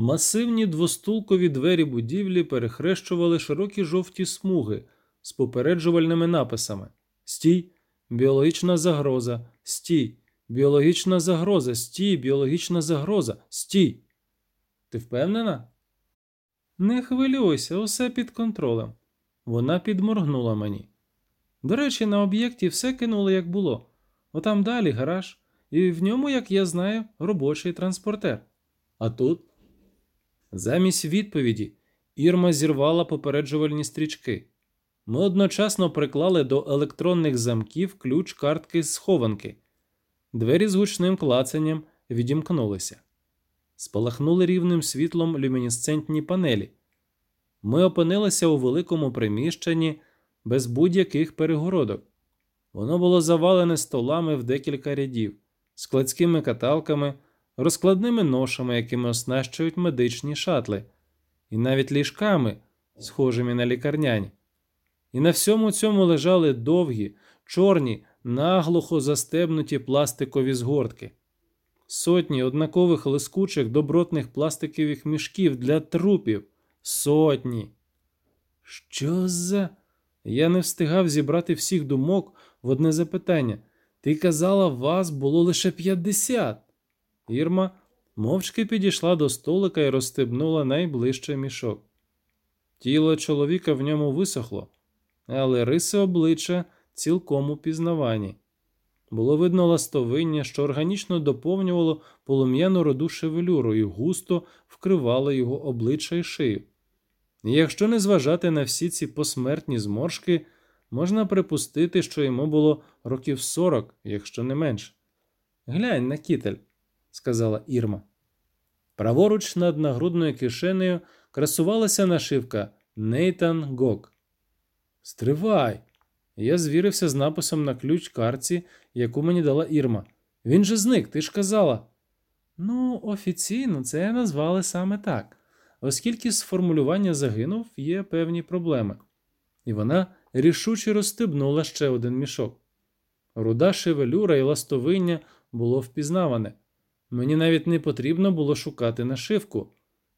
Масивні двостулкові двері будівлі перехрещували широкі жовті смуги з попереджувальними написами: Стій, біологічна загроза, стій, біологічна загроза, стій, біологічна загроза, стій. Ти впевнена? Не хвилюйся, усе під контролем. Вона підморгнула мені. До речі, на об'єкті все кинули, як було. Отам далі гараж, і в ньому, як я знаю, робочий транспортер. А тут. Замість відповіді Ірма зірвала попереджувальні стрічки. Ми одночасно приклали до електронних замків ключ картки з схованки. Двері з гучним клацанням відімкнулися. Спалахнули рівним світлом люмінесцентні панелі. Ми опинилися у великому приміщенні без будь-яких перегородок. Воно було завалене столами в декілька рядів, складськими каталками, розкладними ношами, якими оснащують медичні шатли, і навіть ліжками, схожими на лікарняні. І на всьому цьому лежали довгі, чорні, наглухо застебнуті пластикові згортки, сотні однакових лискучих добротних пластикових мішків для трупів, сотні. Що за. Я не встигав зібрати всіх думок в одне запитання. Ти казала, вас було лише 50. Ірма мовчки підійшла до столика і розстебнула найближчий мішок. Тіло чоловіка в ньому висохло, але риси обличчя цілком упізнавані. Було видно ластовиння, що органічно доповнювало полум'яну роду шевелюру і густо вкривало його обличчя і шию. Якщо не зважати на всі ці посмертні зморшки, можна припустити, що йому було років сорок, якщо не менше. Глянь на кітель, сказала Ірма. Праворуч над нагрудною кишенею красувалася нашивка Нейтан Гок. Стривай! Я звірився з написом на ключ карці, яку мені дала Ірма. Він же зник, ти ж казала. Ну, офіційно це назвали саме так оскільки з формулювання загинув є певні проблеми, і вона рішуче розстебнула ще один мішок. Руда шевелюра і ластовиння було впізнаване. Мені навіть не потрібно було шукати нашивку.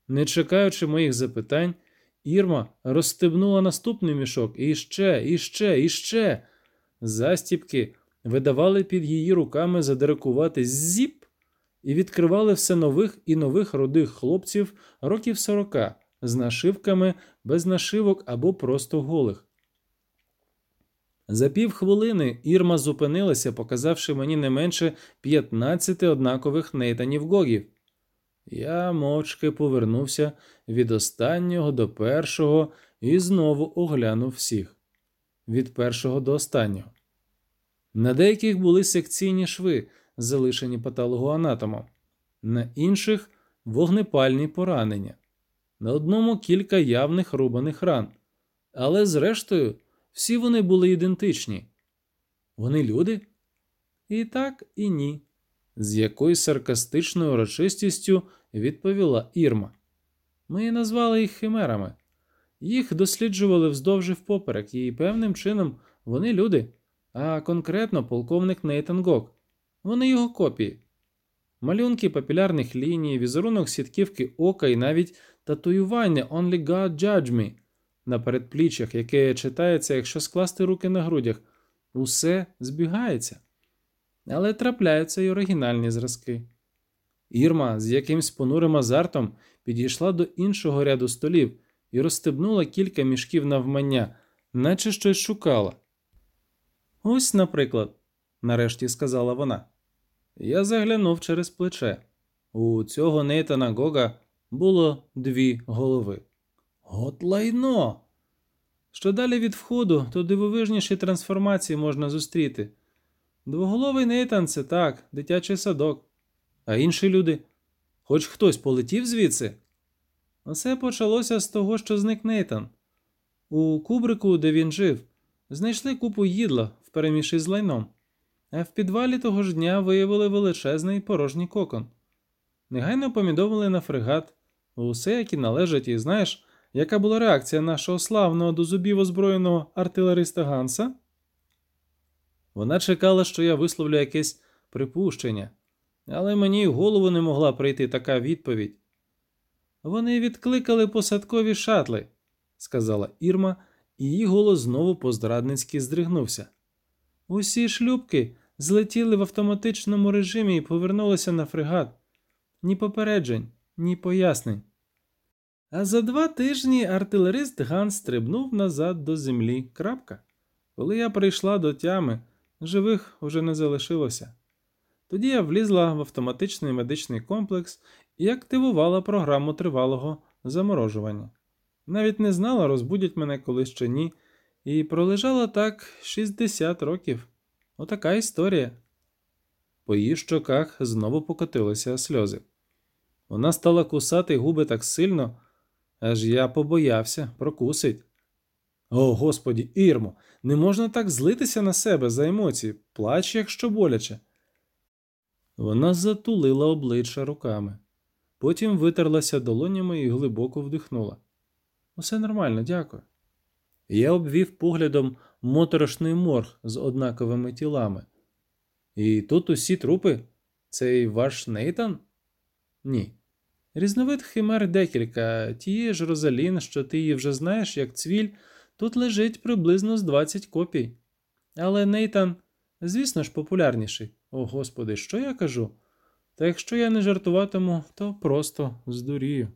Не чекаючи моїх запитань, Ірма розстебнула наступний мішок і ще, і ще, і ще. Застіпки видавали під її руками задирикувати зіп і відкривали все нових і нових рудих хлопців років сорока з нашивками без нашивок або просто голих. За півхвилини Ірма зупинилася, показавши мені не менше 15 однакових нейтанів гогів. Я мовчки повернувся від останнього до першого і знову оглянув всіх від першого до останнього. На деяких були секційні шви, залишені патологоанатомом, на інших вогнепальні поранення, на одному кілька явних рубаних ран. Але, зрештою, всі вони були ідентичні. Вони люди? І так, і ні. З якоюсь саркастичною урочистістю відповіла Ірма. Ми назвали їх химерами. Їх досліджували вздовж і впоперек, і певним чином вони люди, а конкретно полковник Нейтан Гок, вони його копії. Малюнки папілярних ліній, візерунок сітківки ока і навіть татуювання Only God Judge Me на передпліччях, яке читається, якщо скласти руки на грудях, усе збігається. Але трапляються й оригінальні зразки. Ірма з якимсь понурим азартом підійшла до іншого ряду столів і розстебнула кілька мішків навмання, наче щось шукала. Ось, наприклад, нарешті сказала вона. Я заглянув через плече. У цього Нейтана Гога було дві голови. От лайно! Що далі від входу, то дивовижніші трансформації можна зустріти. Двоголовий Нейтан це так, дитячий садок. А інші люди, хоч хтось полетів звідси. Усе почалося з того, що зник Нейтан. У кубрику, де він жив, знайшли купу їдла в переміші з лайном а в підвалі того ж дня виявили величезний порожній кокон. Негайно помідовили на фрегат, усе, які належать, і знаєш, яка була реакція нашого славного до зубів озброєного артилериста Ганса? Вона чекала, що я висловлю якесь припущення, але мені й голову не могла прийти така відповідь. Вони відкликали посадкові шатли, сказала Ірма, і її голос знову поздрадницьки здригнувся. Усі шлюбки злетіли в автоматичному режимі і повернулися на фрегат. Ні попереджень, ні пояснень. А за два тижні артилерист Ганс стрибнув назад до землі. Крапка. Коли я прийшла до тями, живих уже не залишилося. Тоді я влізла в автоматичний медичний комплекс і активувала програму тривалого заморожування. Навіть не знала, розбудять мене колись чи ні, і пролежала так 60 років. Отака історія. По її щоках знову покотилися сльози. Вона стала кусати губи так сильно, аж я побоявся, прокусить. О, господі, Ірмо, не можна так злитися на себе за емоції, плач, якщо боляче. Вона затулила обличчя руками, потім витерлася долонями і глибоко вдихнула. Усе нормально, дякую. Я обвів поглядом моторошний морг з однаковими тілами. І тут усі трупи? Цей ваш Нейтан? Ні. Різновид химер декілька, тієї ж Розалін, що ти її вже знаєш, як цвіль, тут лежить приблизно з 20 копій. Але Нейтан, звісно ж, популярніший. О, господи, що я кажу? Та якщо я не жартуватиму, то просто здурію.